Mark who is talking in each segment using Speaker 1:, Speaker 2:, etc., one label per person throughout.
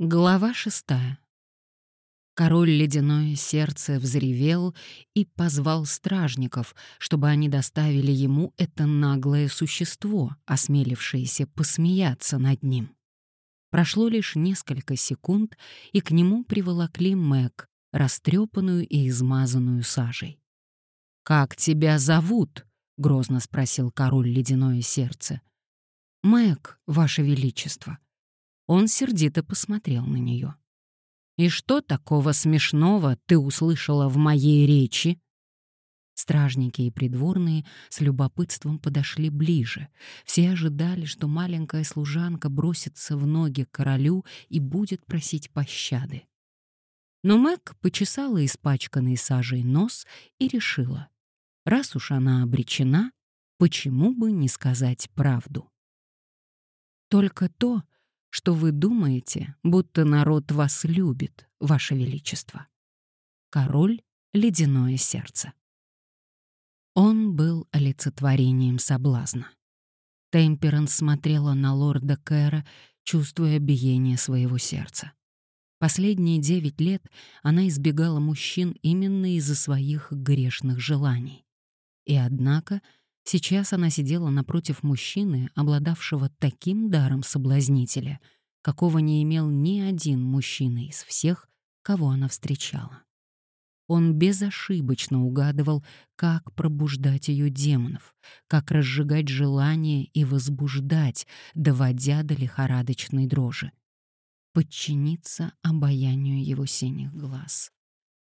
Speaker 1: Глава шестая. Король ледяное сердце взревел и позвал стражников, чтобы они доставили ему это наглое существо, осмелившееся посмеяться над ним. Прошло лишь несколько секунд, и к нему приволокли Мэг, растрепанную и измазанную сажей. «Как тебя зовут?» — грозно спросил король ледяное сердце. «Мэг, ваше величество», он сердито посмотрел на нее. «И что такого смешного ты услышала в моей речи?» Стражники и придворные с любопытством подошли ближе. Все ожидали, что маленькая служанка бросится в ноги королю и будет просить пощады. Но Мэг почесала испачканный сажей нос и решила, раз уж она обречена, почему бы не сказать правду. Только то, что вы думаете, будто народ вас любит, ваше величество. Король — ледяное сердце. Он был олицетворением соблазна. Темперанс смотрела на лорда Кэра, чувствуя биение своего сердца. Последние девять лет она избегала мужчин именно из-за своих грешных желаний. И однако Сейчас она сидела напротив мужчины, обладавшего таким даром соблазнителя, какого не имел ни один мужчина из всех, кого она встречала. Он безошибочно угадывал, как пробуждать ее демонов, как разжигать желание и возбуждать, доводя до лихорадочной дрожи. Подчиниться обаянию его синих глаз.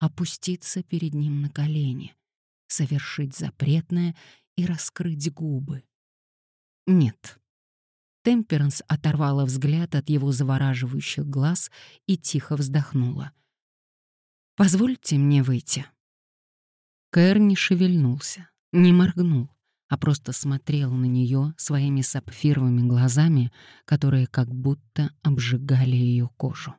Speaker 1: Опуститься перед ним на колени, совершить запретное и раскрыть губы. Нет. Темперанс оторвала взгляд от его завораживающих глаз и тихо вздохнула. «Позвольте мне выйти». Кэр не шевельнулся, не моргнул, а просто смотрел на нее своими сапфировыми глазами, которые как будто обжигали ее кожу.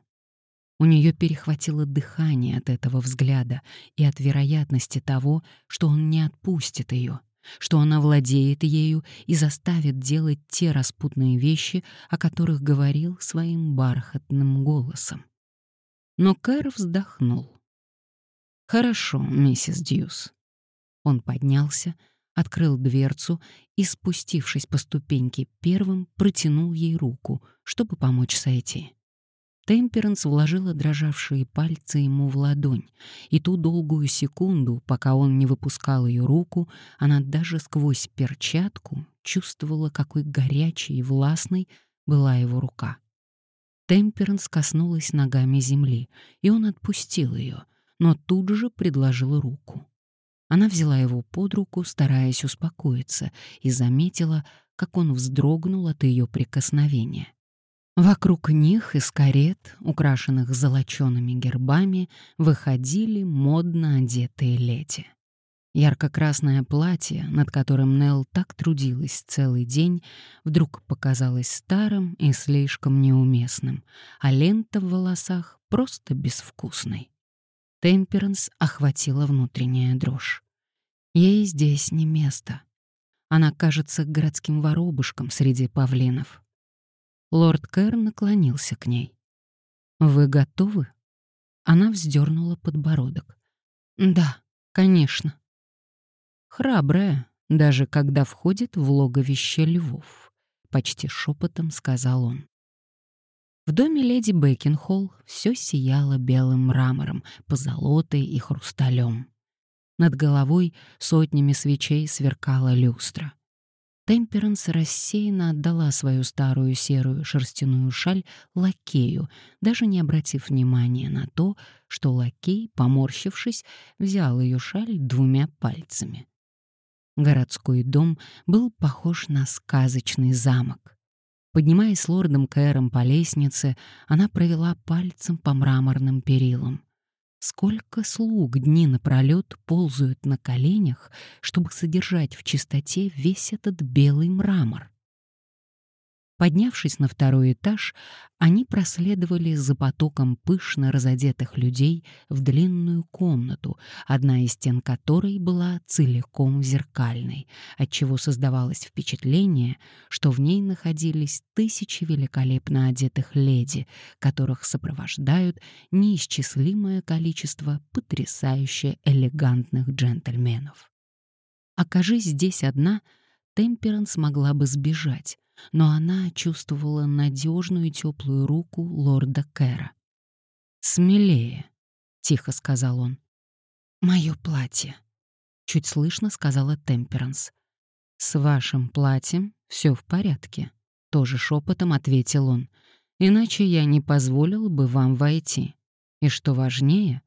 Speaker 1: У нее перехватило дыхание от этого взгляда и от вероятности того, что он не отпустит ее, что она владеет ею и заставит делать те распутные вещи, о которых говорил своим бархатным голосом. Но Кэр вздохнул. «Хорошо, миссис Дьюс». Он поднялся, открыл дверцу и, спустившись по ступеньке первым, протянул ей руку, чтобы помочь сойти. Темперанс вложила дрожавшие пальцы ему в ладонь, и ту долгую секунду, пока он не выпускал ее руку, она даже сквозь перчатку чувствовала, какой горячей и властной была его рука. Темперанс коснулась ногами земли, и он отпустил ее, но тут же предложил руку. Она взяла его под руку, стараясь успокоиться, и заметила, как он вздрогнул от ее прикосновения. Вокруг них из карет, украшенных золочеными гербами, выходили модно одетые леди. Ярко-красное платье, над которым Нелл так трудилась целый день, вдруг показалось старым и слишком неуместным, а лента в волосах просто безвкусной. Темперанс охватила внутренняя дрожь. Ей здесь не место. Она кажется городским воробушком среди павлинов. Лорд Кэр наклонился к ней. «Вы готовы?» Она вздернула подбородок. «Да, конечно». «Храбрая, даже когда входит в логовище львов», — почти шепотом сказал он. В доме леди Бекинхолл все сияло белым мрамором, позолотой и хрусталем. Над головой сотнями свечей сверкала люстра. Темперанс рассеянно отдала свою старую серую шерстяную шаль лакею, даже не обратив внимания на то, что лакей, поморщившись, взял ее шаль двумя пальцами. Городской дом был похож на сказочный замок. Поднимаясь с лордом Кэром по лестнице, она провела пальцем по мраморным перилам. Сколько слуг дни напролет ползают на коленях, чтобы содержать в чистоте весь этот белый мрамор. Поднявшись на второй этаж, они проследовали за потоком пышно разодетых людей в длинную комнату, одна из стен которой была целиком зеркальной, отчего создавалось впечатление, что в ней находились тысячи великолепно одетых леди, которых сопровождают неисчислимое количество потрясающе элегантных джентльменов. Окажись здесь одна, Темперанс могла бы сбежать, но она чувствовала надежную теплую руку лорда Кэра. «Смелее», — тихо сказал он. «Мое платье», — чуть слышно сказала Темперанс. «С вашим платьем все в порядке», — тоже шепотом ответил он. «Иначе я не позволил бы вам войти. И что важнее,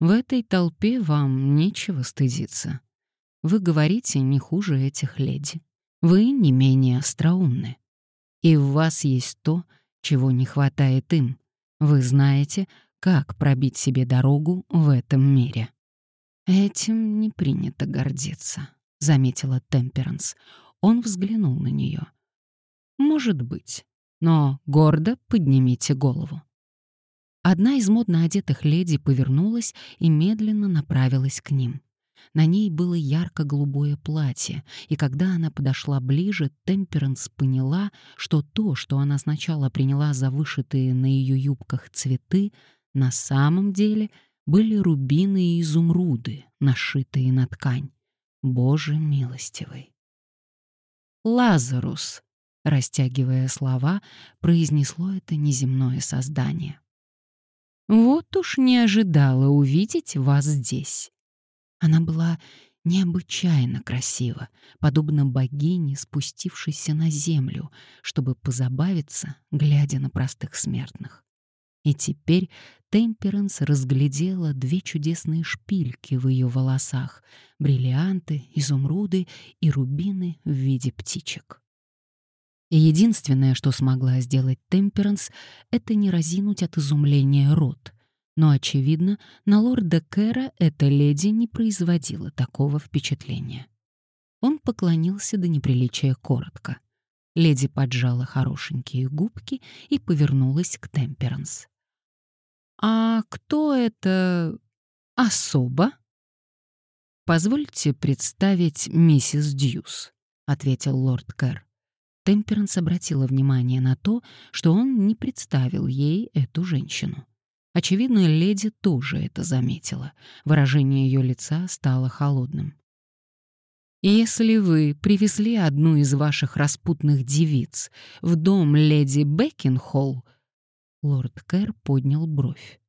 Speaker 1: в этой толпе вам нечего стыдиться. Вы говорите не хуже этих леди. Вы не менее остроумны. И в вас есть то, чего не хватает им. Вы знаете, как пробить себе дорогу в этом мире. Этим не принято гордиться, заметила Темперанс. Он взглянул на нее. Может быть, но гордо поднимите голову. Одна из модно одетых леди повернулась и медленно направилась к ним. На ней было ярко-голубое платье, и когда она подошла ближе, Темперанс поняла, что то, что она сначала приняла за вышитые на ее юбках цветы, на самом деле были рубины и изумруды, нашитые на ткань. Боже милостивый! «Лазарус!» — растягивая слова, произнесло это неземное создание. «Вот уж не ожидала увидеть вас здесь. Она была необычайно красива, подобно богине, спустившейся на землю, чтобы позабавиться, глядя на простых смертных. И теперь Темперанс разглядела две чудесные шпильки в ее волосах — бриллианты, изумруды и рубины в виде птичек. И единственное, что смогла сделать Темперанс, это не разинуть от изумления рот — но, очевидно, на лорда Кэра эта леди не производила такого впечатления. Он поклонился до неприличия коротко. Леди поджала хорошенькие губки и повернулась к Темперанс. «А кто эта особа?» «Позвольте представить миссис Дьюс», — ответил лорд Кэр. Темперанс обратила внимание на то, что он не представил ей эту женщину. Очевидно, леди тоже это заметила. Выражение ее лица стало холодным. «Если вы привезли одну из ваших распутных девиц в дом леди Бекинхолл...» Лорд Кэр поднял бровь.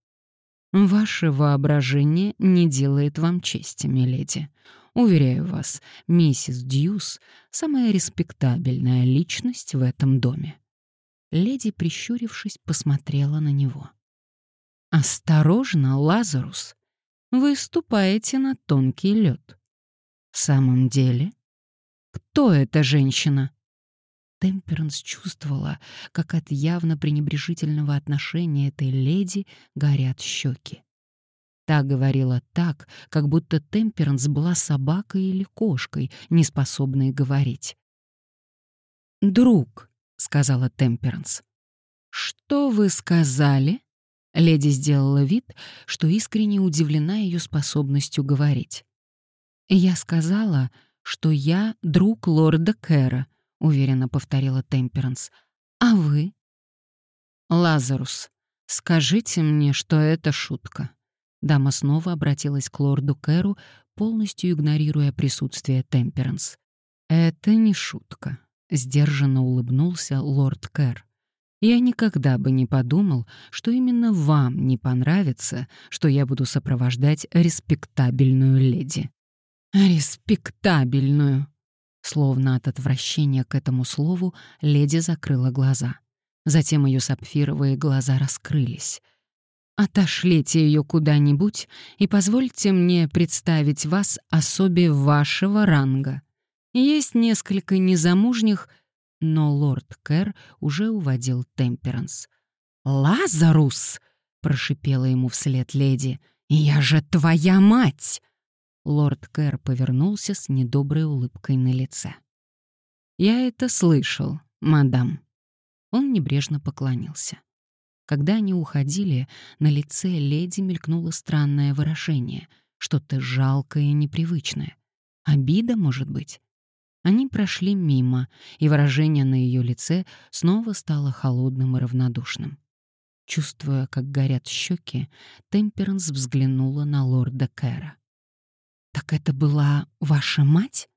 Speaker 1: «Ваше воображение не делает вам чести, миледи. Уверяю вас, миссис Дьюс — самая респектабельная личность в этом доме». Леди, прищурившись, посмотрела на него. «Осторожно, Лазарус! Вы ступаете на тонкий лед. В самом деле? Кто эта женщина?» Темперанс чувствовала, как от явно пренебрежительного отношения этой леди горят щеки. Та говорила так, как будто Темперанс была собакой или кошкой, не способной говорить. «Друг», — сказала Темперанс, — «что вы сказали?» Леди сделала вид, что искренне удивлена ее способностью говорить. «Я сказала, что я друг лорда Кэра», — уверенно повторила Темперанс. «А вы?» «Лазарус, скажите мне, что это шутка». Дама снова обратилась к лорду Кэру, полностью игнорируя присутствие Темперанс. «Это не шутка», — сдержанно улыбнулся лорд Кэр. Я никогда бы не подумал, что именно вам не понравится, что я буду сопровождать респектабельную леди. Респектабельную. Словно от отвращения к этому слову леди закрыла глаза. Затем ее сапфировые глаза раскрылись. Отошлите ее куда-нибудь и позвольте мне представить вас особе вашего ранга. Есть несколько незамужних но лорд Кэр уже уводил Темперанс. «Лазарус!» — прошипела ему вслед леди. «Я же твоя мать!» Лорд Кэр повернулся с недоброй улыбкой на лице. «Я это слышал, мадам». Он небрежно поклонился. Когда они уходили, на лице леди мелькнуло странное выражение, что-то жалкое и непривычное. Обида, может быть? Они прошли мимо, и выражение на ее лице снова стало холодным и равнодушным. Чувствуя, как горят щеки, Темперанс взглянула на лорда Кэра. «Так это была ваша мать?»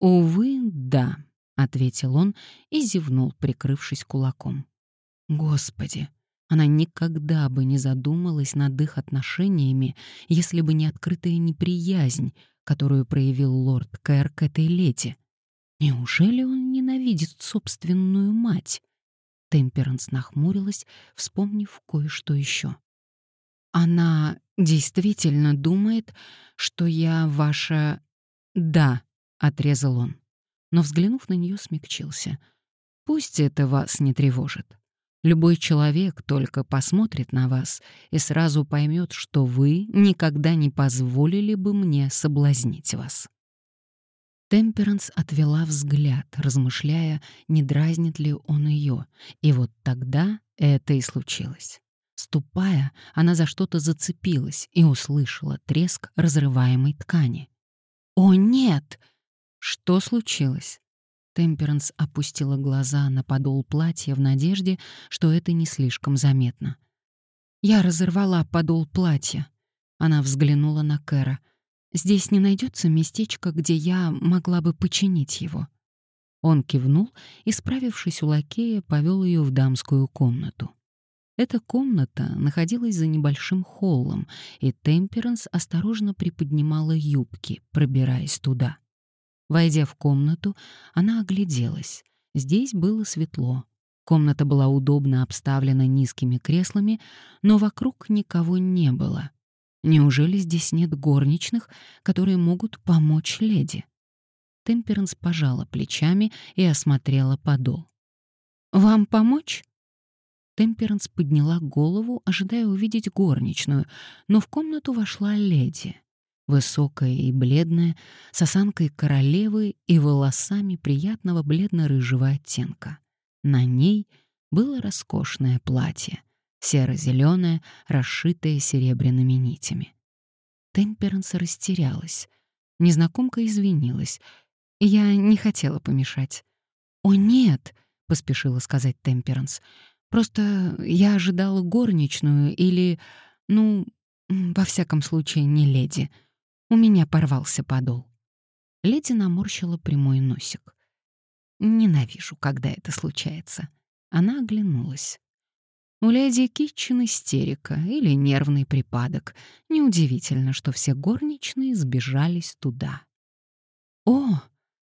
Speaker 1: «Увы, да», — ответил он и зевнул, прикрывшись кулаком. «Господи, она никогда бы не задумалась над их отношениями, если бы не открытая неприязнь, которую проявил лорд Кэр к этой леди. Неужели он ненавидит собственную мать?» Темперанс нахмурилась, вспомнив кое-что еще. «Она действительно думает, что я ваша...» «Да», — отрезал он, но, взглянув на нее, смягчился. «Пусть это вас не тревожит. Любой человек только посмотрит на вас и сразу поймет, что вы никогда не позволили бы мне соблазнить вас». Темперанс отвела взгляд, размышляя, не дразнит ли он ее, и вот тогда это и случилось. Ступая, она за что-то зацепилась и услышала треск разрываемой ткани. «О, нет!» Что случилось? Темперанс опустила глаза на подол платья в надежде, что это не слишком заметно. «Я разорвала подол платья». Она взглянула на Кэра — Здесь не найдется местечко, где я могла бы починить его. Он кивнул и, справившись у лакея, повел ее в дамскую комнату. Эта комната находилась за небольшим холлом, и Темперанс осторожно приподнимала юбки, пробираясь туда. Войдя в комнату, она огляделась. Здесь было светло. Комната была удобно обставлена низкими креслами, но вокруг никого не было. Неужели здесь нет горничных, которые могут помочь леди? Темперанс пожала плечами и осмотрела подол. «Вам помочь?» Темперанс подняла голову, ожидая увидеть горничную, но в комнату вошла леди. Высокая и бледная, с осанкой королевы и волосами приятного бледно-рыжего оттенка. На ней было роскошное платье — серо-зеленая, расшитая серебряными нитями. Темперанс растерялась. Незнакомка извинилась. Я не хотела помешать. «О, нет!» — поспешила сказать Темперанс. «Просто я ожидала горничную или, ну, во всяком случае, не леди. У меня порвался подол». Леди наморщила прямой носик. «Ненавижу, когда это случается». Она оглянулась. У леди Китчен истерика или нервный припадок. Неудивительно, что все горничные сбежались туда. «О!»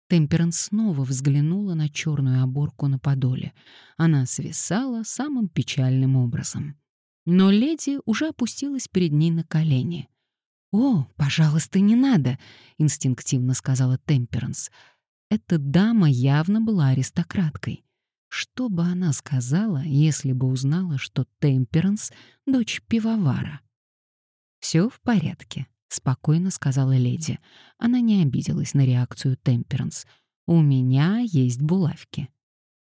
Speaker 1: Темперанс снова взглянула на черную оборку на подоле. Она свисала самым печальным образом. Но леди уже опустилась перед ней на колени. «О, пожалуйста, не надо!» — инстинктивно сказала Темперанс. Эта дама явно была аристократкой. Что бы она сказала, если бы узнала, что Темперанс — дочь пивовара? «Все в порядке», — спокойно сказала леди. Она не обиделась на реакцию Темперанс. «У меня есть булавки».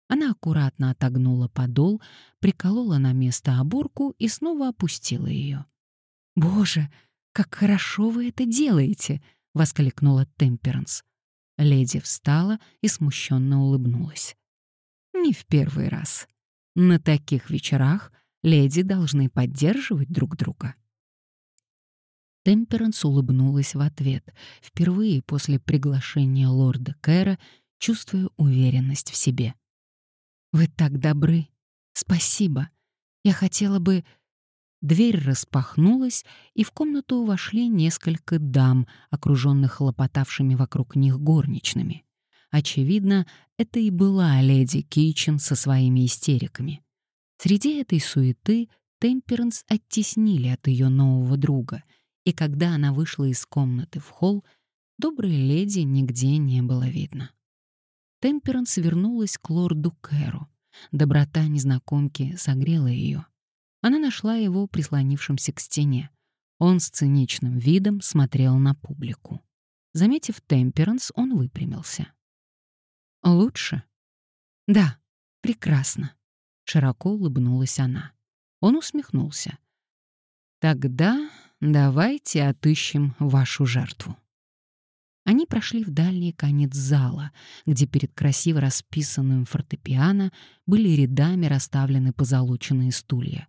Speaker 1: Она аккуратно отогнула подол, приколола на место оборку и снова опустила ее. «Боже, как хорошо вы это делаете!» — воскликнула Темперанс. Леди встала и смущенно улыбнулась. Не в первый раз. На таких вечерах леди должны поддерживать друг друга. Темперанс улыбнулась в ответ, впервые после приглашения лорда Кэра, чувствуя уверенность в себе. «Вы так добры. Спасибо. Я хотела бы...» Дверь распахнулась, и в комнату вошли несколько дам, окруженных хлопотавшими вокруг них горничными. Очевидно, это и была леди Кичен со своими истериками. Среди этой суеты Темперанс оттеснили от ее нового друга, и когда она вышла из комнаты в холл, доброй леди нигде не было видно. Темперанс вернулась к лорду Кэру. Доброта незнакомки согрела ее. Она нашла его прислонившимся к стене. Он с циничным видом смотрел на публику. Заметив Темперанс, он выпрямился. Лучше? Да, Прекрасно. Широко улыбнулась она. Он усмехнулся. Тогда давайте отыщем вашу жертву. Они прошли в дальний конец зала, где перед красиво расписанным фортепиано были рядами расставлены позолоченные стулья.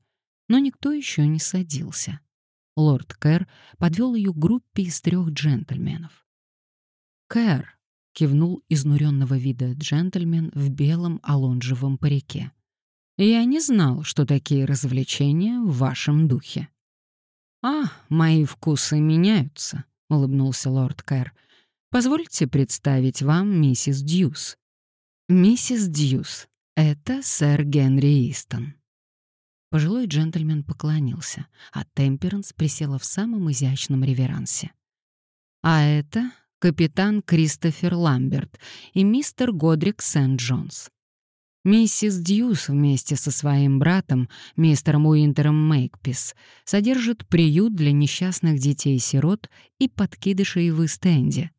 Speaker 1: Но никто еще не садился. Лорд Кэр подвел ее к группе из трех джентльменов. «Кэр», — кивнул изнуренного вида джентльмен в белом алонжевом парике. «Я не знал, что такие развлечения в вашем духе». «А, мои вкусы меняются», — улыбнулся лорд Кэр. Позвольте представить вам миссис Дьюс. Миссис Дьюс — это сэр Генри Истон. Пожилой джентльмен поклонился, а Темперанс присела в самом изящном реверансе. А это капитан Кристофер Ламберт и мистер Годрик Сент-Джон. Миссис Дьюс вместе со своим братом, мистером Уинтером Мейкпис, содержит приют для несчастных детей-сирот и подкидышей в Ист-Энде,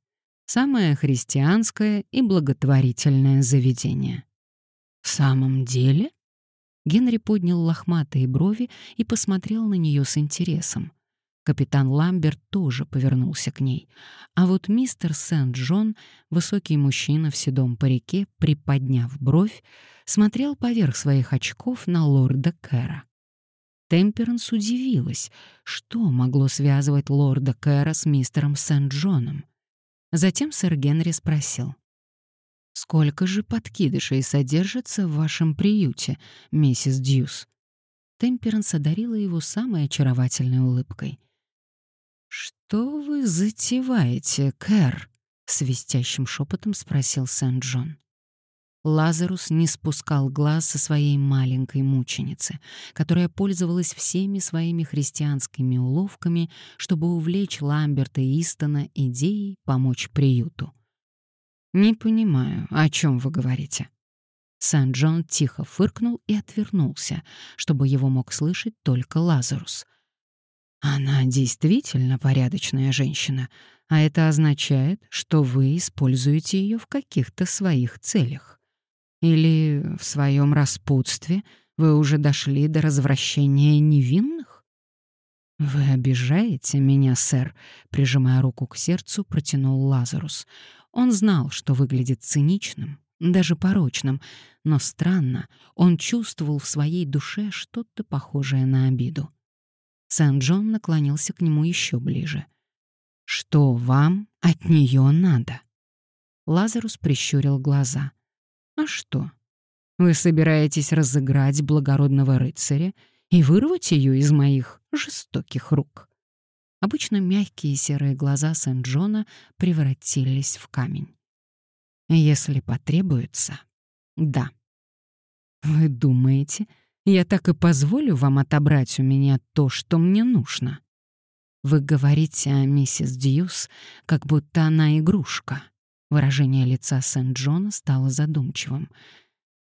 Speaker 1: самое христианское и благотворительное заведение. В самом деле? Генри поднял лохматые брови и посмотрел на нее с интересом. Капитан Ламберт тоже повернулся к ней, а вот мистер Сент-Джон, высокий мужчина в седом парике, приподняв бровь, смотрел поверх своих очков на лорда Кэра. Темперанс удивилась, что могло связывать лорда Кэра с мистером Сент-Джоном. Затем сэр Генри спросил. «Сколько же подкидышей содержится в вашем приюте, миссис Дьюс?» Темперанс одарила его самой очаровательной улыбкой. «Что вы затеваете, Кэр?» — свистящим шепотом спросил Сент-Джон. Лазарус не спускал глаз со своей маленькой мученицы, которая пользовалась всеми своими христианскими уловками, чтобы увлечь Ламберта и Истона идеей помочь приюту. «Не понимаю, о чем вы говорите?» Сан-Джон тихо фыркнул и отвернулся, чтобы его мог слышать только Лазарус. «Она действительно порядочная женщина, а это означает, что вы используете ее в каких-то своих целях. Или в своем распутстве вы уже дошли до развращения невинных? Вы обижаете меня, сэр, прижимая руку к сердцу, протянул Лазарус. Он знал, что выглядит циничным, даже порочным, но странно, он чувствовал в своей душе что-то похожее на обиду. Сент-Джон наклонился к нему еще ближе. «Что вам от нее надо?» Лазарус прищурил глаза. А что? Вы собираетесь разыграть благородного рыцаря и вырвать ее из моих жестоких рук? Обычно мягкие серые глаза Сент-Джона превратились в камень. Если потребуется, да. Вы думаете, я так и позволю вам отобрать у меня то, что мне нужно? Вы говорите о миссис Дьюс, как будто она игрушка. Выражение лица Сент-Джона стало задумчивым.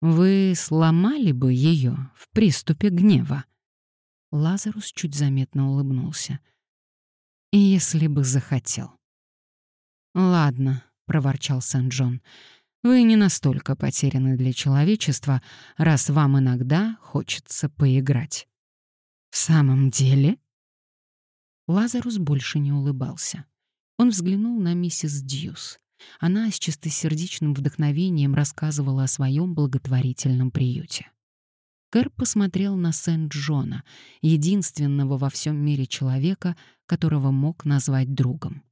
Speaker 1: «Вы сломали бы ее в приступе гнева?» Лазарус чуть заметно улыбнулся. «Если бы захотел». «Ладно», — проворчал Сент-Джон, — «вы не настолько потеряны для человечества, раз вам иногда хочется поиграть». «В самом деле?» Лазарус больше не улыбался. Он взглянул на миссис Дьюс. Она с чистосердечным вдохновением рассказывала о своем благотворительном приюте. Кэр посмотрел на Сент-Джона, единственного во всем мире человека, которого мог назвать другом.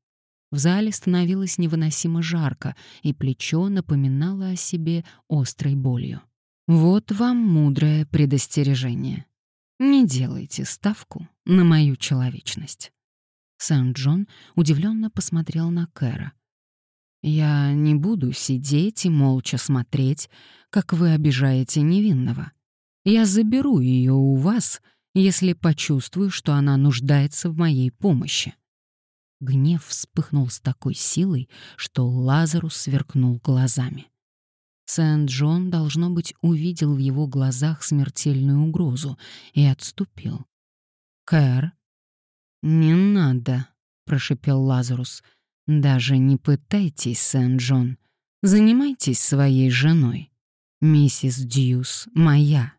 Speaker 1: В зале становилось невыносимо жарко, и плечо напоминало о себе острой болью. Вот вам мудрое предостережение. Не делайте ставку на мою человечность. Сент-Джон удивленно посмотрел на Кэра. Я не буду сидеть и молча смотреть, как вы обижаете невинного. Я заберу ее у вас, если почувствую, что она нуждается в моей помощи. Гнев вспыхнул с такой силой, что Лазарус сверкнул глазами. Сент-Джон, должно быть, увидел в его глазах смертельную угрозу и отступил. «Кэр?» «Не надо», — прошипел Лазарус. «Даже не пытайтесь, Сент-Джон. Занимайтесь своей женой. Миссис Дьюс моя.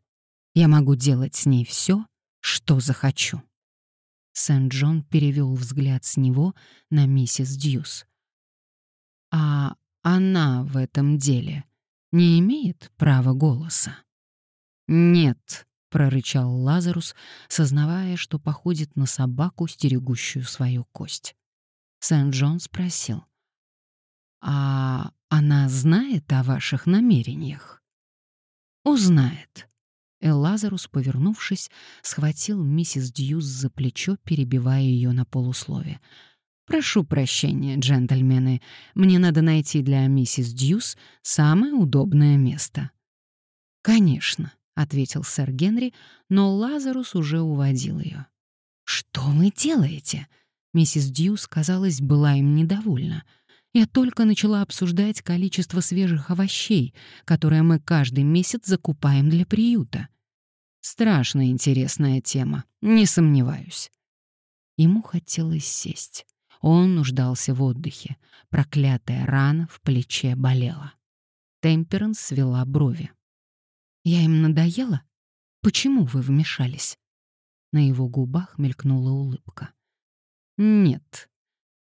Speaker 1: Я могу делать с ней все, что захочу. Сент-Джон перевел взгляд с него на миссис Дьюс. А она в этом деле не имеет права голоса? Нет, прорычал Лазарус, сознавая, что походит на собаку, стерегущую свою кость. Сент-Джон спросил: "А она знает о ваших намерениях?" "Узнает". И Лазарус, повернувшись, схватил миссис Дьюз за плечо, перебивая ее на полуслове. «Прошу прощения, джентльмены, мне надо найти для миссис Дьюс самое удобное место». «Конечно», — ответил сэр Генри, но Лазарус уже уводил ее. «Что вы делаете?» Миссис Дьюс, казалось, была им недовольна. «Я только начала обсуждать количество свежих овощей, которые мы каждый месяц закупаем для приюта». «Страшно интересная тема, не сомневаюсь». Ему хотелось сесть. Он нуждался в отдыхе. Проклятая рана в плече болела. Темперанс свела брови. «Я им надоела? Почему вы вмешались?» На его губах мелькнула улыбка. «Нет.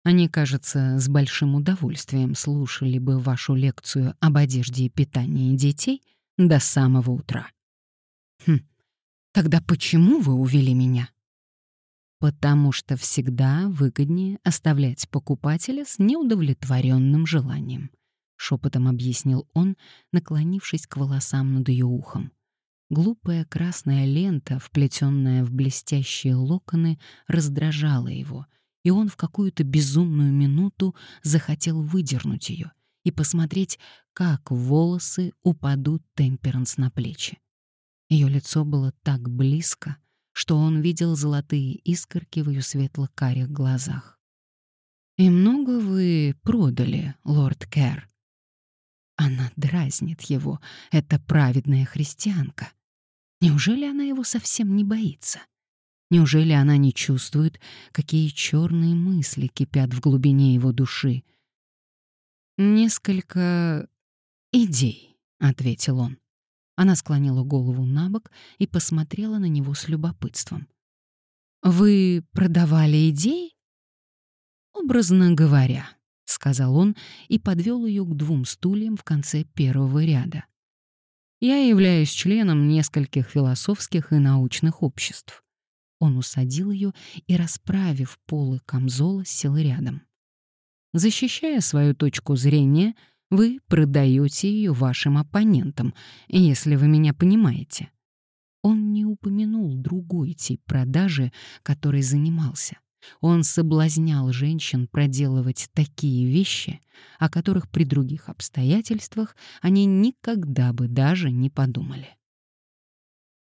Speaker 1: Они, кажется, с большим удовольствием слушали бы вашу лекцию об одежде и питании детей до самого утра». «Хм, тогда почему вы увели меня?» потому что всегда выгоднее оставлять покупателя с неудовлетворенным желанием, шепотом объяснил он, наклонившись к волосам над ее ухом. Глупая красная лента, вплетенная в блестящие локоны, раздражала его, и он в какую-то безумную минуту захотел выдернуть ее и посмотреть, как волосы упадут Темперанс на плечи. Ее лицо было так близко, что он видел золотые искорки в ее светло-карих глазах. «И много вы продали, лорд Кэр?» Она дразнит его, эта праведная христианка. Неужели она его совсем не боится? Неужели она не чувствует, какие черные мысли кипят в глубине его души? «Несколько идей», — ответил он. Она склонила голову на бок и посмотрела на него с любопытством. «Вы продавали идеи?» «Образно говоря», — сказал он и подвел ее к двум стульям в конце первого ряда. «Я являюсь членом нескольких философских и научных обществ». Он усадил ее и, расправив полы камзола, сел рядом. Защищая свою точку зрения, вы продаете ее вашим оппонентам, если вы меня понимаете. Он не упомянул другой тип продажи, который занимался. Он соблазнял женщин проделывать такие вещи, о которых при других обстоятельствах они никогда бы даже не подумали.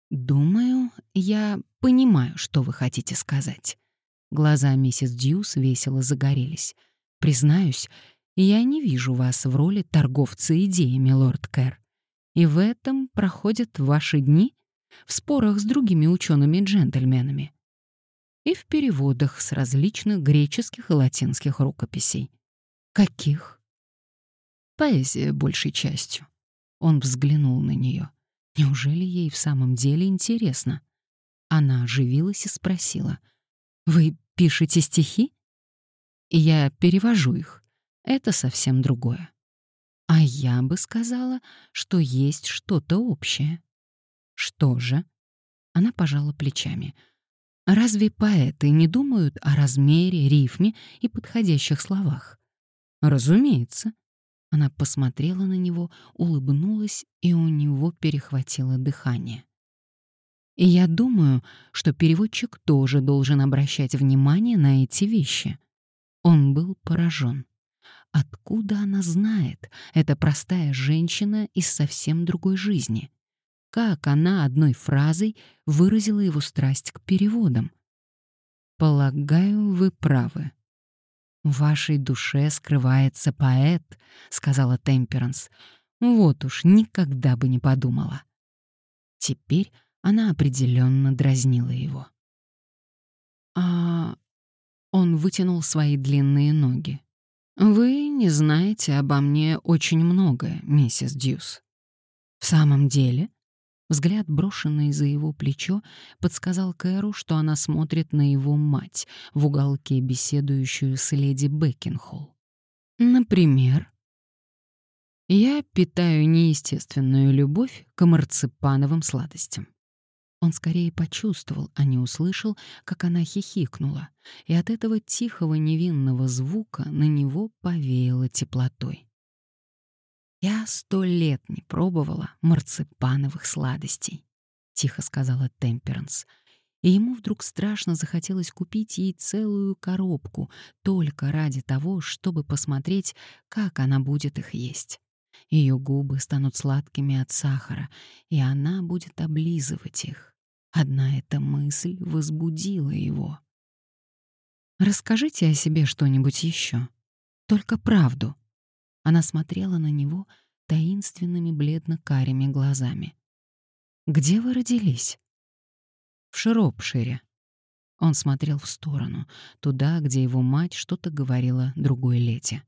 Speaker 1: «Думаю, я понимаю, что вы хотите сказать». Глаза миссис Дьюс весело загорелись. «Признаюсь, я не вижу вас в роли торговца идеями, лорд Кэр. И в этом проходят ваши дни в спорах с другими учеными-джентльменами и в переводах с различных греческих и латинских рукописей. Каких? Поэзия большей частью. Он взглянул на нее. Неужели ей в самом деле интересно? Она оживилась и спросила. «Вы пишете стихи?» «Я перевожу их это совсем другое. А я бы сказала, что есть что-то общее. Что же? Она пожала плечами. Разве поэты не думают о размере, рифме и подходящих словах? Разумеется. Она посмотрела на него, улыбнулась, и у него перехватило дыхание. И я думаю, что переводчик тоже должен обращать внимание на эти вещи. Он был поражен. Откуда она знает, эта простая женщина из совсем другой жизни? Как она одной фразой выразила его страсть к переводам? «Полагаю, вы правы», «В вашей душе скрывается поэт», — сказала Темперанс. «Вот уж никогда бы не подумала». Теперь она определенно дразнила его. «А...» Он вытянул свои длинные ноги. «Вы не знаете обо мне очень многое, миссис Дьюс». «В самом деле?» Взгляд, брошенный за его плечо, подсказал Кэру, что она смотрит на его мать, в уголке беседующую с леди Бекинхолл. «Например?» «Я питаю неестественную любовь к марципановым сладостям. Он скорее почувствовал, а не услышал, как она хихикнула, и от этого тихого невинного звука на него повеяло теплотой. «Я сто лет не пробовала марципановых сладостей», — тихо сказала Темперанс. И ему вдруг страшно захотелось купить ей целую коробку только ради того, чтобы посмотреть, как она будет их есть. Ее губы станут сладкими от сахара, и она будет облизывать их. Одна эта мысль возбудила его. «Расскажите о себе что-нибудь еще. Только правду». Она смотрела на него таинственными бледно-карими глазами. «Где вы родились?» «В Широпшире». Он смотрел в сторону, туда, где его мать что-то говорила другой лете.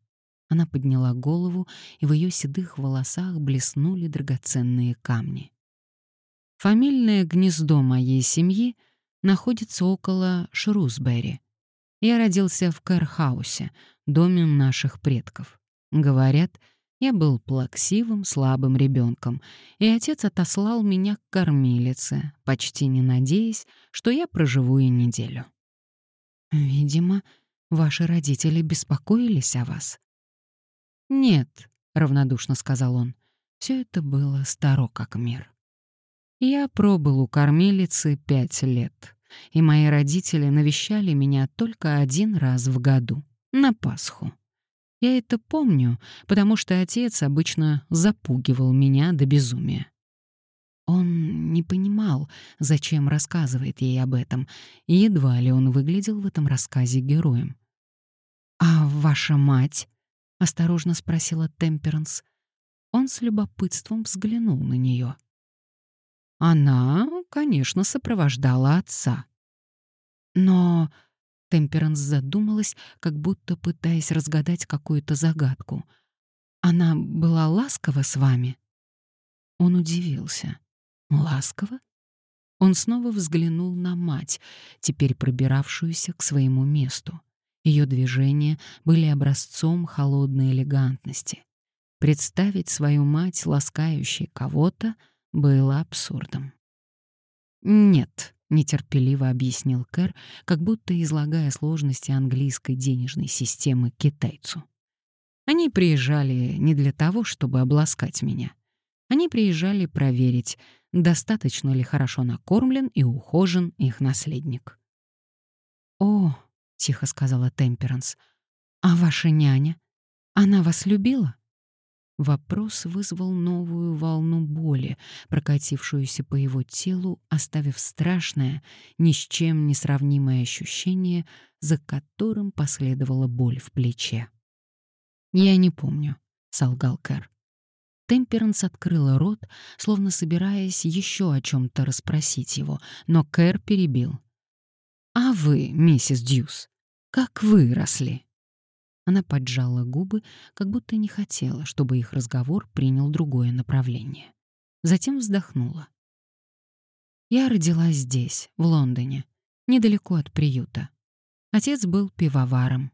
Speaker 1: Она подняла голову, и в ее седых волосах блеснули драгоценные камни. Фамильное гнездо моей семьи находится около Шрусбери. Я родился в Кэрхаусе, доме наших предков. Говорят, я был плаксивым, слабым ребенком, и отец отослал меня к кормилице, почти не надеясь, что я проживу и неделю. Видимо, ваши родители беспокоились о вас. Нет, равнодушно сказал он. Все это было старо как мир. Я пробыл у кормилицы пять лет, и мои родители навещали меня только один раз в году, на Пасху. Я это помню, потому что отец обычно запугивал меня до безумия. Он не понимал, зачем рассказывает ей об этом, и едва ли он выглядел в этом рассказе героем. «А ваша мать?» — осторожно спросила Темперанс. Он с любопытством взглянул на нее. Она, конечно, сопровождала отца. Но Темперанс задумалась, как будто пытаясь разгадать какую-то загадку. Она была ласкова с вами? Он удивился. Ласково? Он снова взглянул на мать, теперь пробиравшуюся к своему месту. Ее движения были образцом холодной элегантности. Представить свою мать, ласкающей кого-то — было абсурдом. «Нет», — нетерпеливо объяснил Кэр, как будто излагая сложности английской денежной системы китайцу. «Они приезжали не для того, чтобы обласкать меня. Они приезжали проверить, достаточно ли хорошо накормлен и ухожен их наследник». «О», — тихо сказала Темперанс, — «а ваша няня? Она вас любила?» Вопрос вызвал новую волну боли, прокатившуюся по его телу, оставив страшное, ни с чем не сравнимое ощущение, за которым последовала боль в плече. «Я не помню», — солгал Кэр. Темперанс открыла рот, словно собираясь еще о чем-то расспросить его, но Кэр перебил. «А вы, миссис Дьюс, как вы росли?» Она поджала губы, как будто не хотела, чтобы их разговор принял другое направление. Затем вздохнула. Я родилась здесь, в Лондоне, недалеко от приюта. Отец был пивоваром.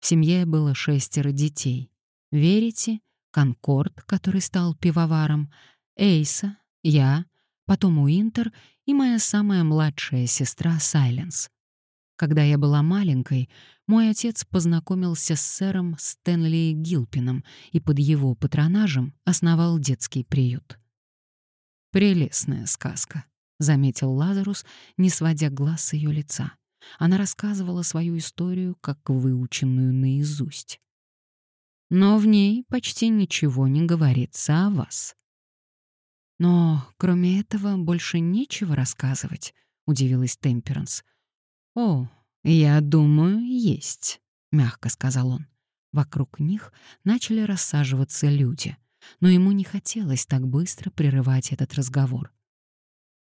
Speaker 1: В семье было шестеро детей. Верите? Конкорд, который стал пивоваром, Эйса, я, потом Уинтер и моя самая младшая сестра Сайленс. Когда я была маленькой, мой отец познакомился с сэром Стэнли Гилпином и под его патронажем основал детский приют. «Прелестная сказка», — заметил Лазарус, не сводя глаз с ее лица. Она рассказывала свою историю как выученную наизусть. Но в ней почти ничего не говорится о вас. Но кроме этого больше нечего рассказывать, удивилась Темперанс. О, «Я думаю, есть», — мягко сказал он. Вокруг них начали рассаживаться люди, но ему не хотелось так быстро прерывать этот разговор.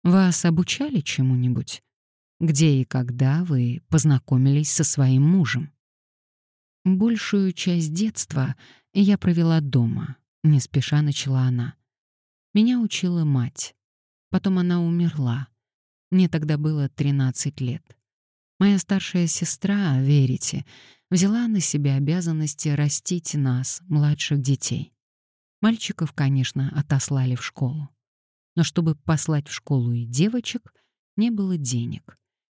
Speaker 1: «Вас обучали чему-нибудь? Где и когда вы познакомились со своим мужем?» «Большую часть детства я провела дома», — не спеша начала она. Меня учила мать. Потом она умерла. Мне тогда было 13 лет. Моя старшая сестра, верите, взяла на себя обязанности растить нас, младших детей. Мальчиков, конечно, отослали в школу. Но чтобы послать в школу и девочек, не было денег.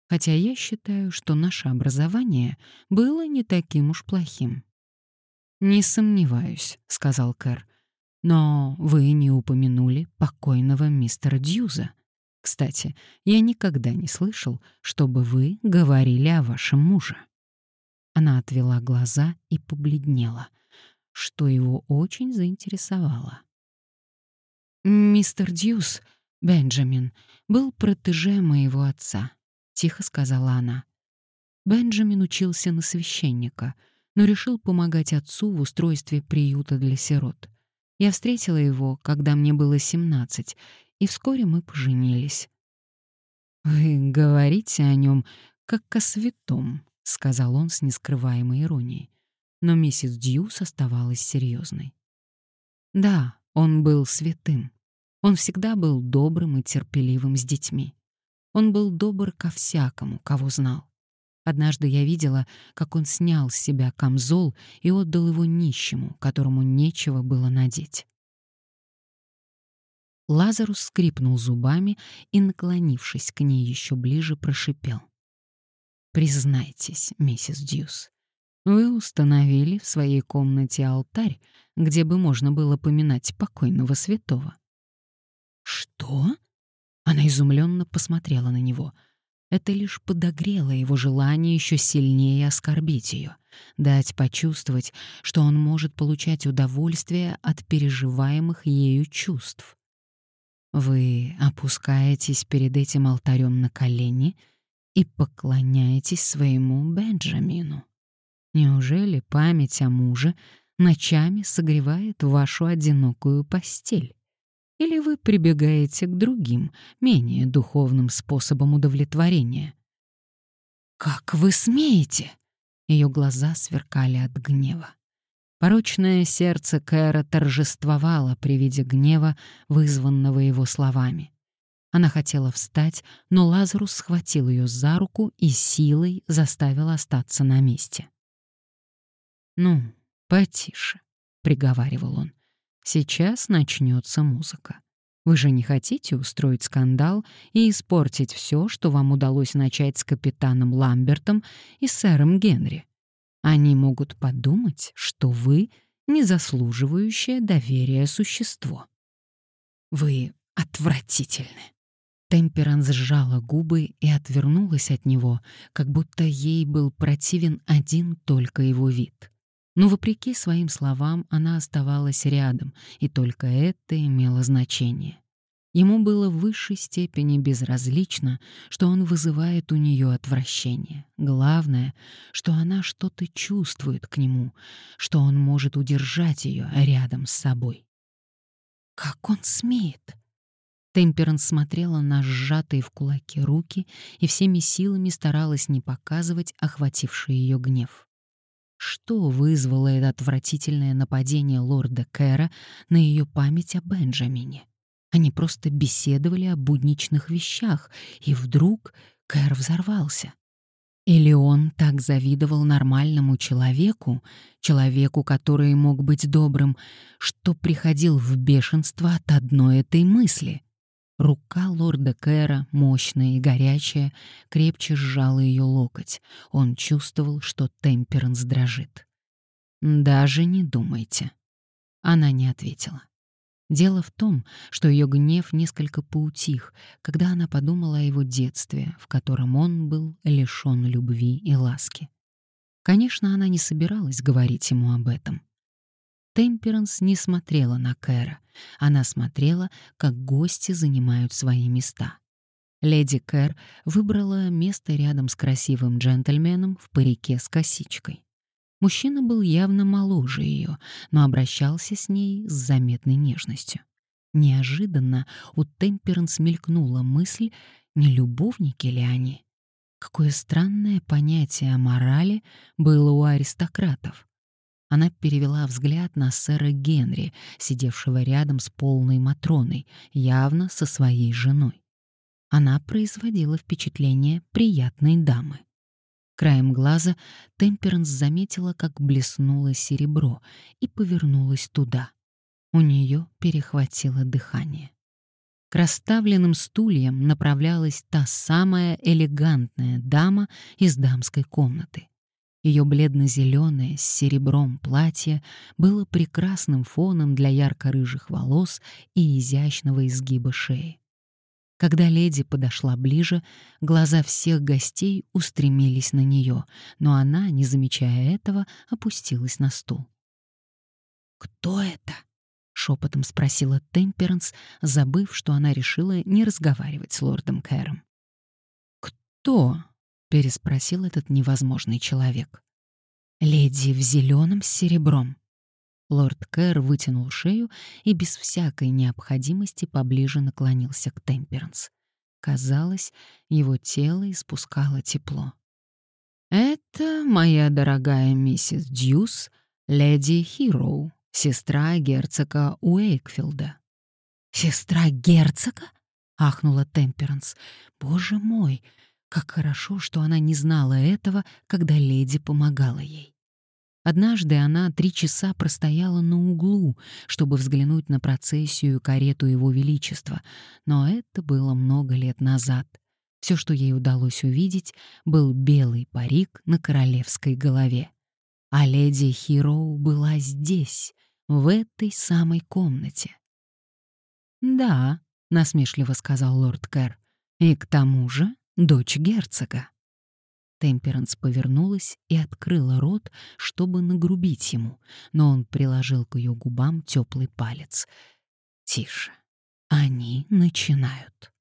Speaker 1: Хотя я считаю, что наше образование было не таким уж плохим. «Не сомневаюсь», — сказал Кэр. «Но вы не упомянули покойного мистера Дьюза. Кстати, я никогда не слышал, чтобы вы говорили о вашем муже». Она отвела глаза и побледнела, что его очень заинтересовало. «Мистер Дьюз, Бенджамин, был протеже моего отца», — тихо сказала она. Бенджамин учился на священника — но решил помогать отцу в устройстве приюта для сирот. Я встретила его, когда мне было 17, и вскоре мы поженились. «Вы говорите о нем как о святом», — сказал он с нескрываемой иронией. Но миссис Дьюс оставалась серьезной. «Да, он был святым. Он всегда был добрым и терпеливым с детьми. Он был добр ко всякому, кого знал. Однажды я видела, как он снял с себя камзол и отдал его нищему, которому нечего было надеть. Лазарус скрипнул зубами и, наклонившись к ней еще ближе, прошипел. «Признайтесь, миссис Дьюс, вы установили в своей комнате алтарь, где бы можно было поминать покойного святого». «Что?» Она изумленно посмотрела на него — это лишь подогрело его желание еще сильнее оскорбить ее, дать почувствовать, что он может получать удовольствие от переживаемых ею чувств. Вы опускаетесь перед этим алтарем на колени и поклоняетесь своему Бенджамину. Неужели память о муже ночами согревает вашу одинокую постель? Или вы прибегаете к другим, менее духовным способам удовлетворения? «Как вы смеете?» Ее глаза сверкали от гнева. Порочное сердце Кэра торжествовало при виде гнева, вызванного его словами. Она хотела встать, но Лазарус схватил ее за руку и силой заставил остаться на месте. «Ну, потише», — приговаривал он. Сейчас начнется музыка. Вы же не хотите устроить скандал и испортить все, что вам удалось начать с капитаном Ламбертом и сэром Генри. Они могут подумать, что вы не заслуживающее доверия существо. Вы отвратительны. Темперанс сжала губы и отвернулась от него, как будто ей был противен один только его вид. Но, вопреки своим словам, она оставалась рядом, и только это имело значение. Ему было в высшей степени безразлично, что он вызывает у нее отвращение. Главное, что она что-то чувствует к нему, что он может удержать ее рядом с собой. «Как он смеет?» Темперанс смотрела на сжатые в кулаки руки и всеми силами старалась не показывать охвативший ее гнев. Что вызвало это отвратительное нападение лорда Кэра на ее память о Бенджамине? Они просто беседовали о будничных вещах, и вдруг Кэр взорвался. Или он так завидовал нормальному человеку, человеку, который мог быть добрым, что приходил в бешенство от одной этой мысли — Рука лорда Кэра, мощная и горячая, крепче сжала ее локоть. Он чувствовал, что Темперанс дрожит. «Даже не думайте». Она не ответила. Дело в том, что ее гнев несколько поутих, когда она подумала о его детстве, в котором он был лишён любви и ласки. Конечно, она не собиралась говорить ему об этом. Темперанс не смотрела на Кэра. Она смотрела, как гости занимают свои места. Леди Кэр выбрала место рядом с красивым джентльменом в парике с косичкой. Мужчина был явно моложе ее, но обращался с ней с заметной нежностью. Неожиданно у Темперанс мелькнула мысль, не любовники ли они. Какое странное понятие о морали было у аристократов. Она перевела взгляд на сэра Генри, сидевшего рядом с полной Матроной, явно со своей женой. Она производила впечатление приятной дамы. Краем глаза Темперанс заметила, как блеснуло серебро, и повернулась туда. У нее перехватило дыхание. К расставленным стульям направлялась та самая элегантная дама из дамской комнаты. Ее бледно-зеленое с серебром платье было прекрасным фоном для ярко-рыжих волос и изящного изгиба шеи. Когда леди подошла ближе, глаза всех гостей устремились на нее, но она, не замечая этого, опустилась на стул. «Кто это?» — шепотом спросила Темперанс, забыв, что она решила не разговаривать с лордом Кэром. «Кто?» — переспросил этот невозможный человек. «Леди в зеленом с серебром», Лорд Кэр вытянул шею и без всякой необходимости поближе наклонился к Темперанс. Казалось, его тело испускало тепло. «Это моя дорогая миссис Дьюс, леди Хироу, сестра герцога Уэйкфилда». «Сестра герцога?» — ахнула Темперанс. «Боже мой, как хорошо, что она не знала этого, когда леди помогала ей». Однажды она три часа простояла на углу, чтобы взглянуть на процессию карету Его Величества, но это было много лет назад. Все, что ей удалось увидеть, был белый парик на королевской голове. А леди Хироу была здесь, в этой самой комнате. «Да», — насмешливо сказал лорд Кэр, — «и к тому же дочь герцога». Темперанс повернулась и открыла рот, чтобы нагрубить ему, но он приложил к ее губам теплый палец. «Тише. Они начинают».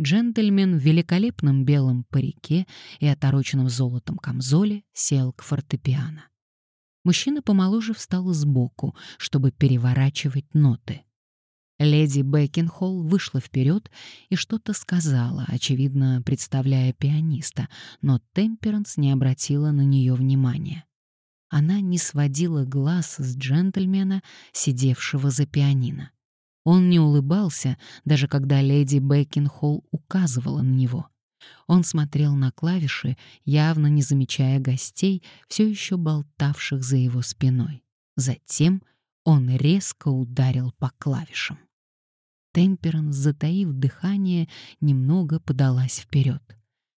Speaker 1: Джентльмен в великолепном белом парике и отороченном золотом камзоле сел к фортепиано. Мужчина помоложе встал сбоку, чтобы переворачивать ноты. Леди Бекинхолл вышла вперед и что-то сказала, очевидно, представляя пианиста, но Темперанс не обратила на нее внимания. Она не сводила глаз с джентльмена, сидевшего за пианино. Он не улыбался, даже когда леди Бекинхолл указывала на него. Он смотрел на клавиши, явно не замечая гостей, все еще болтавших за его спиной. Затем он резко ударил по клавишам. Темперанс, затаив дыхание, немного подалась вперед.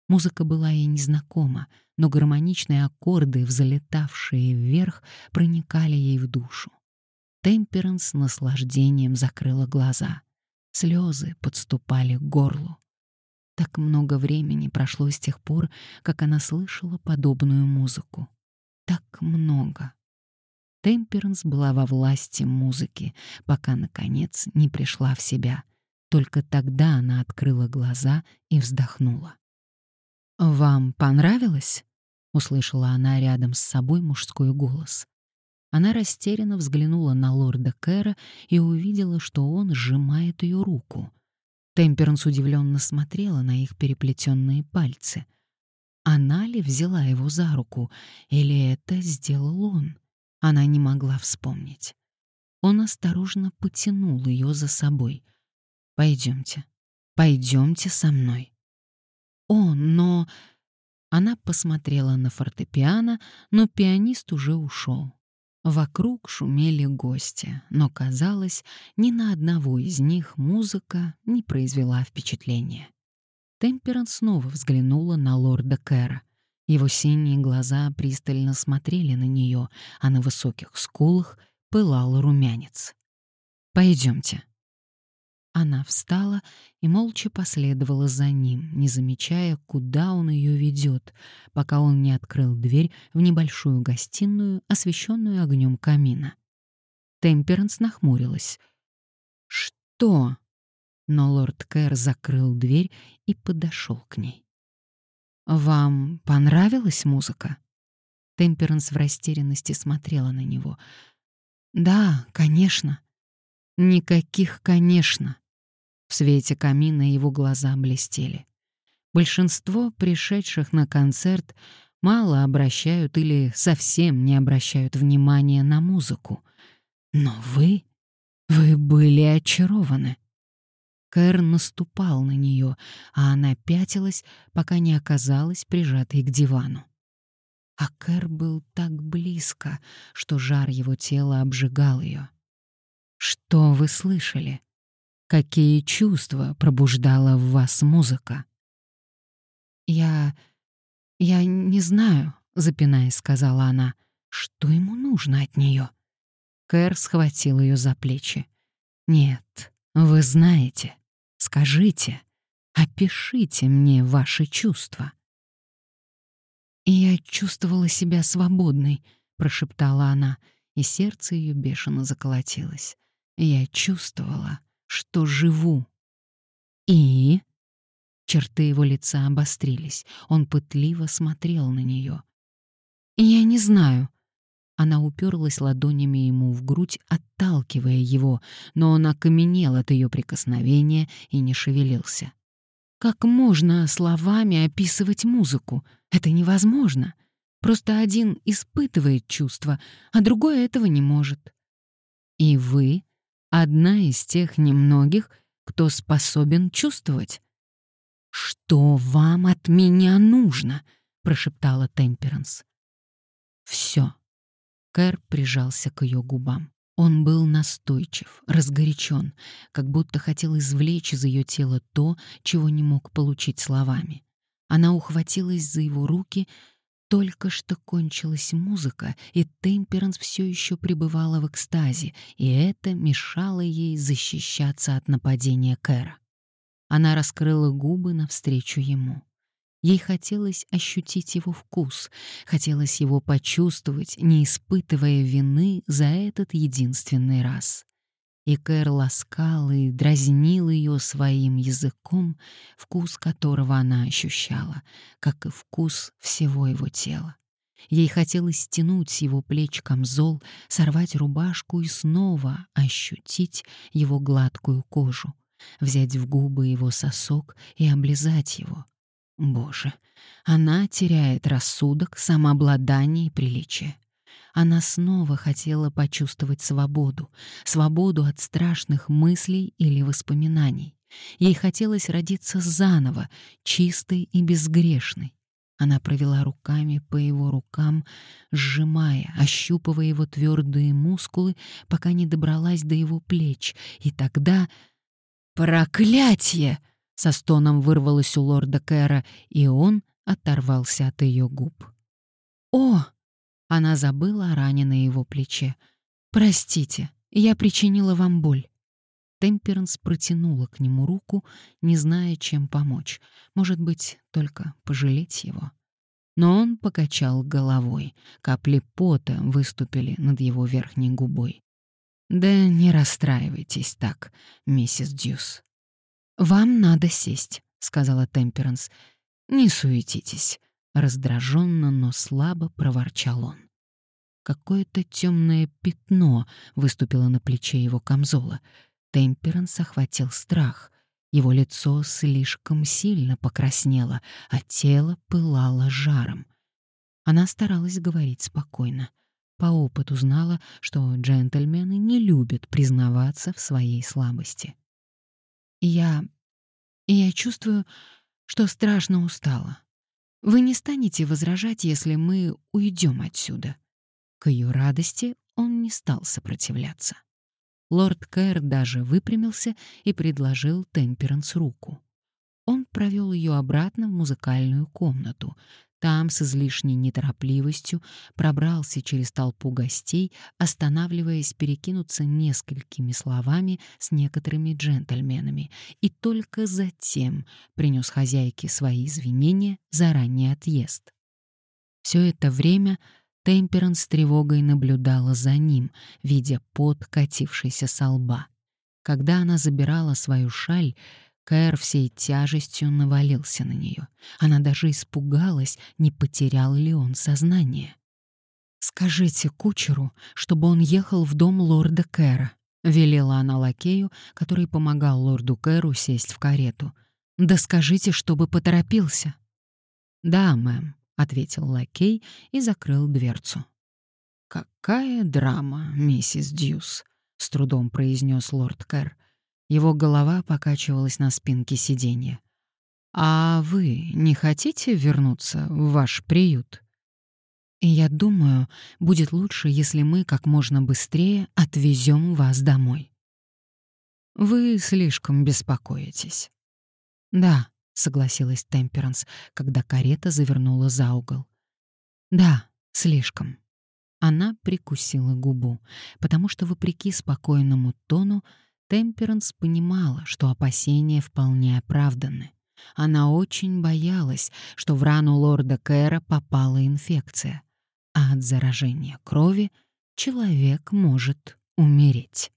Speaker 1: Музыка была ей незнакома, но гармоничные аккорды, взлетавшие вверх, проникали ей в душу. Темперанс с наслаждением закрыла глаза. Слезы подступали к горлу. Так много времени прошло с тех пор, как она слышала подобную музыку. Так много. Темперанс была во власти музыки, пока, наконец, не пришла в себя. Только тогда она открыла глаза и вздохнула. «Вам понравилось?» — услышала она рядом с собой мужской голос. Она растерянно взглянула на лорда Кэра и увидела, что он сжимает ее руку. Темперанс удивленно смотрела на их переплетенные пальцы. Она ли взяла его за руку, или это сделал он? Она не могла вспомнить. Он осторожно потянул ее за собой. «Пойдемте, пойдемте со мной». «О, но...» Она посмотрела на фортепиано, но пианист уже ушел. Вокруг шумели гости, но, казалось, ни на одного из них музыка не произвела впечатления. Темперанс снова взглянула на лорда Кэра. Его синие глаза пристально смотрели на нее, а на высоких скулах пылал румянец. «Пойдемте». Она встала и молча последовала за ним, не замечая, куда он ее ведет, пока он не открыл дверь в небольшую гостиную, освещенную огнем камина. Темперанс нахмурилась. «Что?» Но лорд Кэр закрыл дверь и подошел к ней. «Вам понравилась музыка?» Темперанс в растерянности смотрела на него. «Да, конечно». «Никаких «конечно». В свете камина его глаза блестели. Большинство пришедших на концерт мало обращают или совсем не обращают внимания на музыку. Но вы... вы были очарованы. Кэр наступал на нее, а она пятилась, пока не оказалась прижатой к дивану. А Кэр был так близко, что жар его тела обжигал ее. «Что вы слышали? Какие чувства пробуждала в вас музыка?» «Я... я не знаю», — запинаясь, сказала она. «Что ему нужно от нее?» Кэр схватил ее за плечи. «Нет, вы знаете. Скажите, опишите мне ваши чувства». «Я чувствовала себя свободной», — прошептала она, и сердце ее бешено заколотилось. «Я чувствовала, что живу». «И?» Черты его лица обострились. Он пытливо смотрел на нее. «Я не знаю». Она уперлась ладонями ему в грудь, отталкивая его, но он окаменел от ее прикосновения и не шевелился. Как можно словами описывать музыку? Это невозможно. Просто один испытывает чувство, а другой этого не может. И вы — одна из тех немногих, кто способен чувствовать. «Что вам от меня нужно?» — прошептала Темперанс. «Все». Кэр прижался к ее губам. Он был настойчив, разгорячен, как будто хотел извлечь из ее тела то, чего не мог получить словами. Она ухватилась за его руки, только что кончилась музыка, и Темперанс все еще пребывала в экстазе, и это мешало ей защищаться от нападения Кэра. Она раскрыла губы навстречу ему. Ей хотелось ощутить его вкус, хотелось его почувствовать, не испытывая вины за этот единственный раз. И Кэр ласкал и дразнил ее своим языком, вкус которого она ощущала, как и вкус всего его тела. Ей хотелось стянуть с его плеч камзол, сорвать рубашку и снова ощутить его гладкую кожу, взять в губы его сосок и облизать его — Боже, она теряет рассудок, самообладание и приличие. Она снова хотела почувствовать свободу, свободу от страшных мыслей или воспоминаний. Ей хотелось родиться заново, чистой и безгрешной. Она провела руками по его рукам, сжимая, ощупывая его твердые мускулы, пока не добралась до его плеч, и тогда... «Проклятие!» Со стоном вырвалось у лорда Кэра, и он оторвался от ее губ. «О!» — она забыла о раненой его плече. «Простите, я причинила вам боль». Темперанс протянула к нему руку, не зная, чем помочь. Может быть, только пожалеть его. Но он покачал головой. Капли пота выступили над его верхней губой. «Да не расстраивайтесь так, миссис Дьюс. «Вам надо сесть», — сказала Темперанс. «Не суетитесь», — раздраженно, но слабо проворчал он. Какое-то темное пятно выступило на плече его камзола. Темперанс охватил страх. Его лицо слишком сильно покраснело, а тело пылало жаром. Она старалась говорить спокойно. По опыту знала, что джентльмены не любят признаваться в своей слабости. Я... я чувствую, что страшно устала. Вы не станете возражать, если мы уйдем отсюда?» К ее радости он не стал сопротивляться. Лорд Кэр даже выпрямился и предложил Темперанс руку. Он провел ее обратно в музыкальную комнату, там с излишней неторопливостью пробрался через толпу гостей, останавливаясь перекинуться несколькими словами с некоторыми джентльменами, и только затем принес хозяйке свои извинения за ранний отъезд. Все это время Темперан с тревогой наблюдала за ним, видя пот, катившийся со лба. Когда она забирала свою шаль, Кэр всей тяжестью навалился на нее. Она даже испугалась, не потерял ли он сознание. «Скажите кучеру, чтобы он ехал в дом лорда Кэра», — велела она лакею, который помогал лорду Кэру сесть в карету. «Да скажите, чтобы поторопился». «Да, мэм», — ответил лакей и закрыл дверцу. Какая драма, миссис Дьюс, с трудом произнес лорд Кэр. Его голова покачивалась на спинке сиденья. А вы не хотите вернуться в ваш приют? я думаю, будет лучше, если мы как можно быстрее отвезем вас домой. Вы слишком беспокоитесь. Да, согласилась Темперанс, когда карета завернула за угол. Да, слишком. Она прикусила губу, потому что вопреки спокойному тону Темперанс понимала, что опасения вполне оправданы. Она очень боялась, что в рану лорда Кэра попала инфекция, а от заражения крови человек может умереть.